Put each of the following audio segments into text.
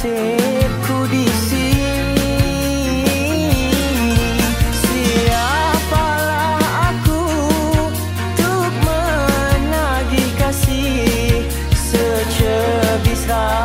nasibku di sini. Siapalah aku untuk menagih kasih secebis rasa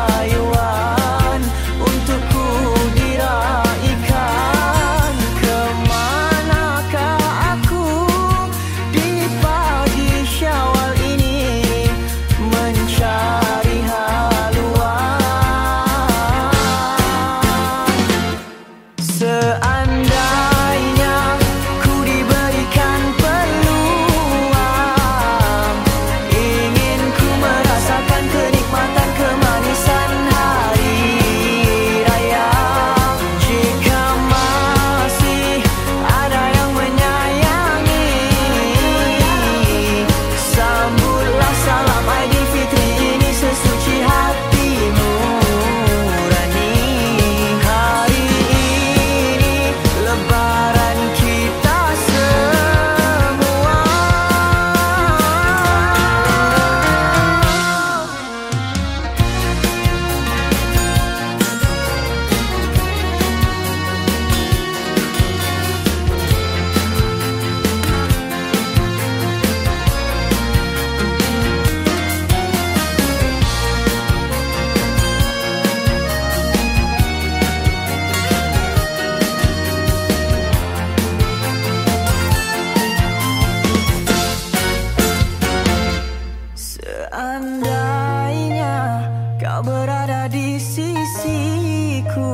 Kau berada di sisiku.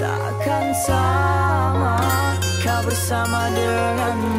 Takkan sama Kau bersama denganmu.